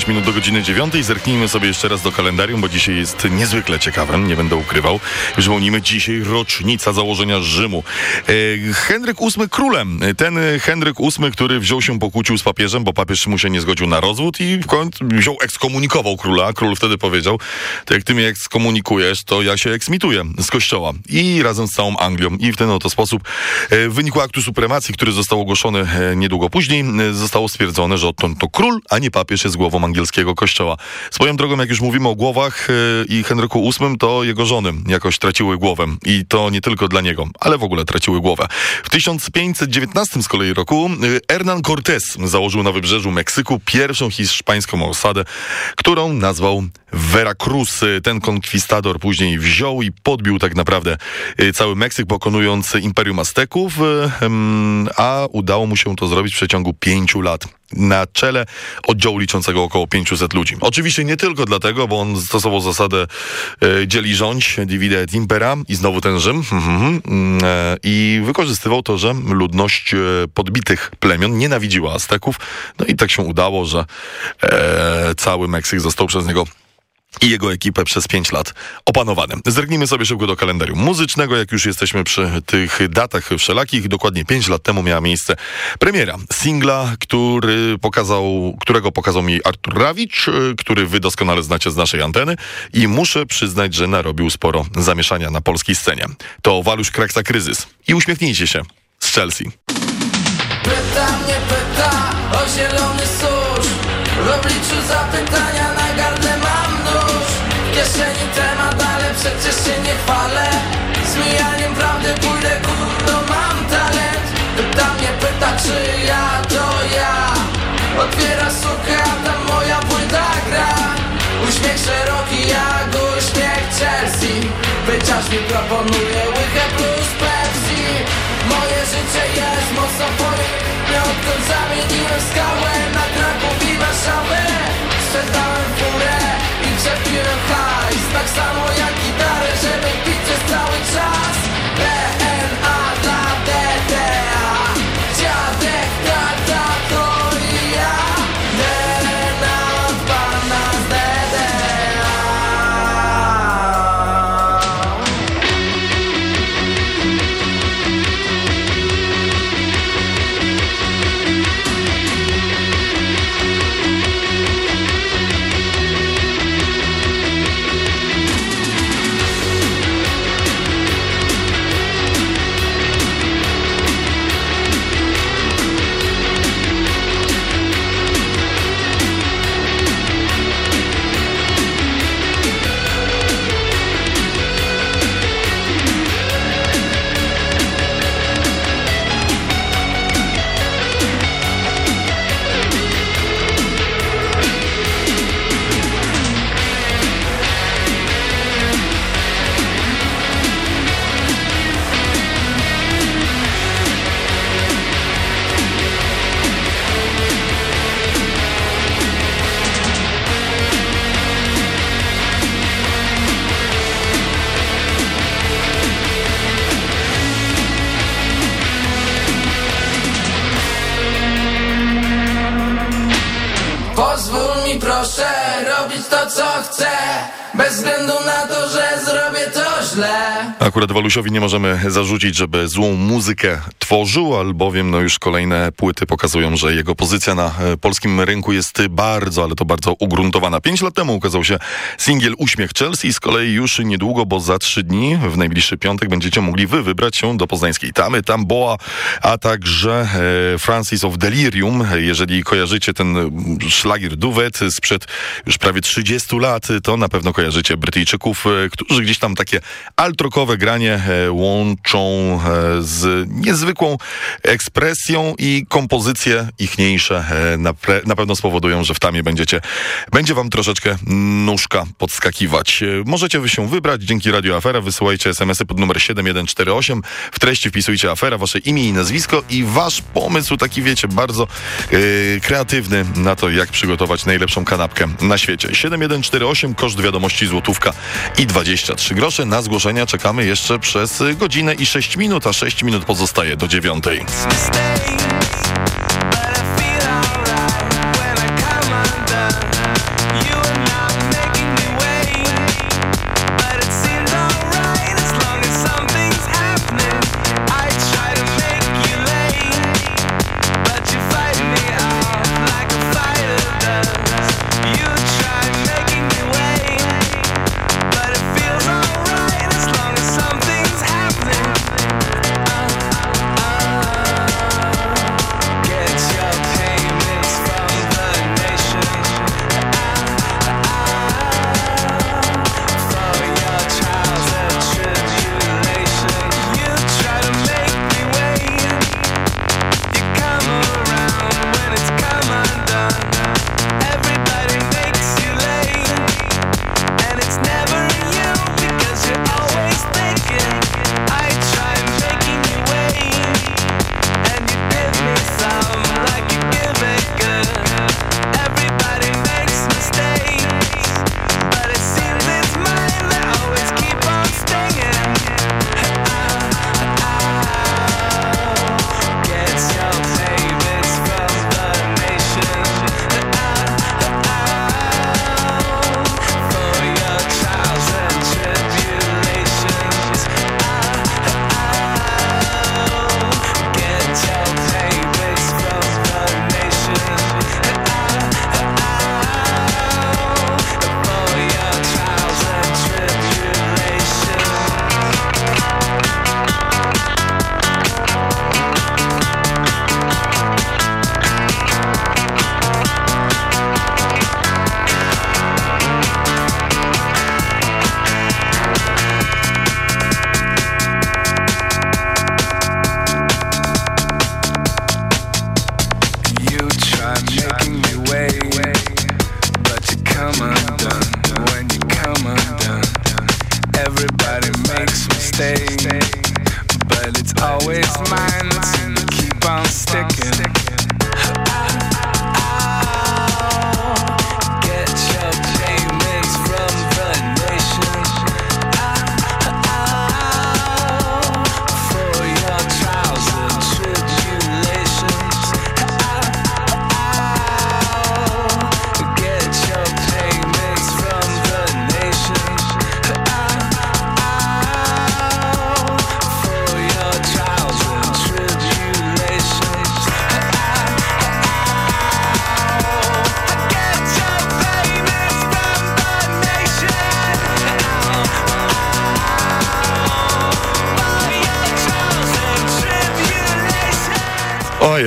minut do godziny 9. Zerknijmy sobie jeszcze raz do kalendarium, bo dzisiaj jest niezwykle ciekawym, nie będę ukrywał. Przypomnijmy, dzisiaj rocznica założenia Rzymu. E, Henryk VIII królem. Ten Henryk VIII, który wziął się, pokłócił z papieżem, bo papież mu się nie zgodził na rozwód i w końcu wziął, ekskomunikował króla. Król wtedy powiedział, to jak ty mnie ekskomunikujesz, to ja się eksmituję z kościoła. I razem z całą Anglią. I w ten oto sposób e, w wyniku aktu supremacji, który został ogłoszony e, niedługo później, e, zostało stwierdzone, że odtąd to król, a nie papież jest głową Anglii angielskiego kościoła. Swoją drogą, jak już mówimy o głowach e, i Henryku VIII, to jego żony jakoś traciły głowę. I to nie tylko dla niego, ale w ogóle traciły głowę. W 1519 z kolei roku e, Hernán Cortés założył na wybrzeżu Meksyku pierwszą hiszpańską osadę, którą nazwał Veracruz. Ten konkwistador później wziął i podbił tak naprawdę e, cały Meksyk, pokonując Imperium Azteków, em, a udało mu się to zrobić w przeciągu pięciu lat. Na czele oddziału liczącego około 500 ludzi. Oczywiście nie tylko dlatego, bo on stosował zasadę e, dzieli rządź, divide et impera i znowu ten Rzym. Mhm, e, i wykorzystywał to, że ludność e, podbitych plemion nienawidziła Azteków, no i tak się udało, że e, cały Meksyk został przez niego i jego ekipę przez 5 lat opanowanym. Zerknijmy sobie szybko do kalendarium muzycznego, jak już jesteśmy przy tych datach wszelakich. Dokładnie 5 lat temu miała miejsce premiera singla, który pokazał, którego pokazał mi Artur Rawicz, y, który wy doskonale znacie z naszej anteny i muszę przyznać, że narobił sporo zamieszania na polskiej scenie. To Walusz Kraksa Kryzys. I uśmiechnijcie się z Chelsea. Pyta mnie pyta o zielony susz W obliczu zapytania na kieszeni temat, ale przecież się nie chwalę. Z mijaniem prawdy pójdę kurno mam talent. Pyta mnie pyta czy ja to ja. Otwiera sukę, a tam moja płyta gra. Uśmiech szeroki jak uśmiech Chelsea. Wyciarz mi proponuje łychę plus Pepsi. Moje życie jest mocno pojemne Odkąd zamieniłem skałę na Kraków i Warszawę Sprzedałem furę przepiłem hajs. Tak samo jak gitarę, żeby pić przez cały czas Akurat Walusiowi nie możemy zarzucić, żeby złą muzykę tworzył, albowiem no już kolejne płyty pokazują, że jego pozycja na e, polskim rynku jest bardzo, ale to bardzo ugruntowana. Pięć lat temu ukazał się singiel Uśmiech Chelsea, z kolei już niedługo, bo za trzy dni, w najbliższy piątek będziecie mogli wy wybrać się do poznańskiej Tamy, Tamboa, a także e, Francis of Delirium. Jeżeli kojarzycie ten szlagier duet sprzed już prawie 30 lat, to na pewno kojarzycie Brytyjczyków, e, którzy gdzieś tam takie altrokowe granie e, łączą e, z niezwykłą ekspresją i kompozycje ichniejsze e, na, na pewno spowodują, że w tamie będziecie, będzie wam troszeczkę nóżka podskakiwać. Możecie się wybrać dzięki Radio Afera, wysyłajcie smsy pod numer 7148, w treści wpisujcie Afera, wasze imię i nazwisko i wasz pomysł, taki wiecie, bardzo e, kreatywny na to, jak przygotować najlepszą kanapkę na świecie. 7148, koszt wiadomości złotówka i 23 grosze. Na zgłoszenia czekamy jeszcze przez godzinę i 6 minut, a 6 minut pozostaje do dziewiątej.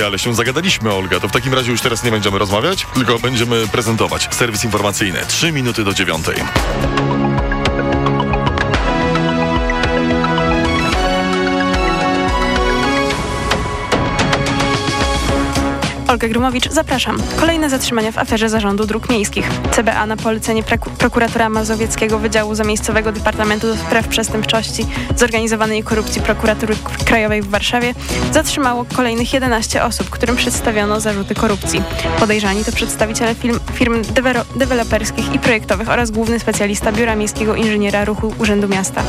Ale się zagadaliśmy, Olga. To w takim razie już teraz nie będziemy rozmawiać, tylko będziemy prezentować. Serwis informacyjny. Trzy minuty do dziewiątej. Olga Grumowicz, zapraszam. Kolejne zatrzymania w aferze zarządu dróg miejskich. CBA na polecenie prokuratora Mazowieckiego Wydziału Zamiejscowego Departamentu do Spraw Przestępczości Zorganizowanej Korupcji Prokuratury Krajowej w Warszawie zatrzymało kolejnych 11 osób, którym przedstawiono zarzuty korupcji. Podejrzani to przedstawiciele firm, firm deweloperskich i projektowych oraz główny specjalista Biura Miejskiego Inżyniera Ruchu Urzędu Miasta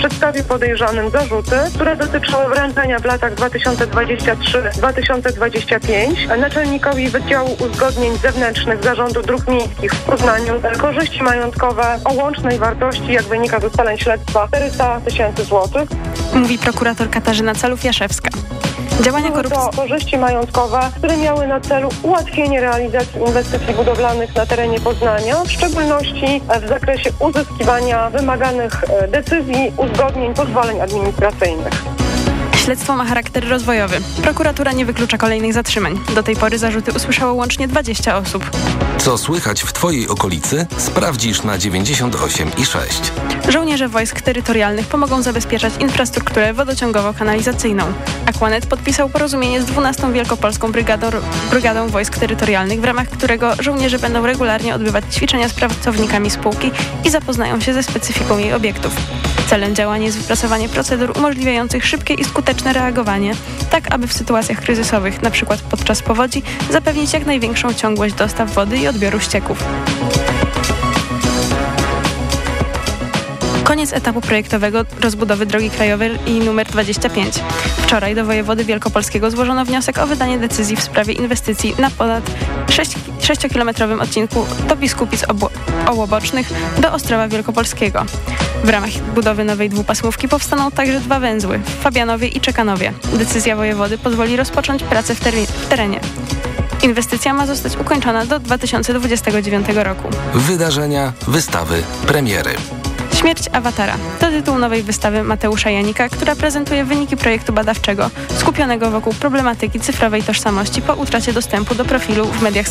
przedstawił podejrzanym zarzuty, które dotyczyły wręczenia w latach 2023-2025 naczelnikowi Wydziału Uzgodnień Zewnętrznych Zarządu Dróg Miejskich w Poznaniu korzyści majątkowe o łącznej wartości, jak wynika z ustaleń śledztwa, 400 tysięcy złotych. Mówi prokurator Katarzyna Calów-Jaszewska. Działania korupcji... To korzyści majątkowe, które miały na celu ułatwienie realizacji inwestycji budowlanych na terenie Poznania, w szczególności w zakresie uzyskiwania wymaganych e, decyzji, uzgodnień, pozwoleń administracyjnych. Śledztwo ma charakter rozwojowy. Prokuratura nie wyklucza kolejnych zatrzymań. Do tej pory zarzuty usłyszało łącznie 20 osób. Co słychać w Twojej okolicy? Sprawdzisz na 98 i 6. Żołnierze wojsk terytorialnych pomogą zabezpieczać infrastrukturę wodociągowo-kanalizacyjną. Aquanet podpisał porozumienie z 12 Wielkopolską Brygadą, Brygadą Wojsk Terytorialnych, w ramach którego żołnierze będą regularnie odbywać ćwiczenia z pracownikami spółki i zapoznają się ze specyfiką jej obiektów. Celem działania jest wypracowanie procedur umożliwiających szybkie i skuteczne reagowanie, tak aby w sytuacjach kryzysowych, np. podczas powodzi, zapewnić jak największą ciągłość dostaw wody i odbioru ścieków. Koniec etapu projektowego rozbudowy drogi krajowej nr 25. Wczoraj do wojewody wielkopolskiego złożono wniosek o wydanie decyzji w sprawie inwestycji na ponad 6-kilometrowym odcinku do Biskupic Ołobocznych do Ostrowa Wielkopolskiego. W ramach budowy nowej dwupasmówki powstaną także dwa węzły w Fabianowie i Czekanowie. Decyzja wojewody pozwoli rozpocząć pracę w terenie. Inwestycja ma zostać ukończona do 2029 roku. Wydarzenia, wystawy, premiery. Śmierć awatara to tytuł nowej wystawy Mateusza Janika, która prezentuje wyniki projektu badawczego skupionego wokół problematyki cyfrowej tożsamości po utracie dostępu do profilu w mediach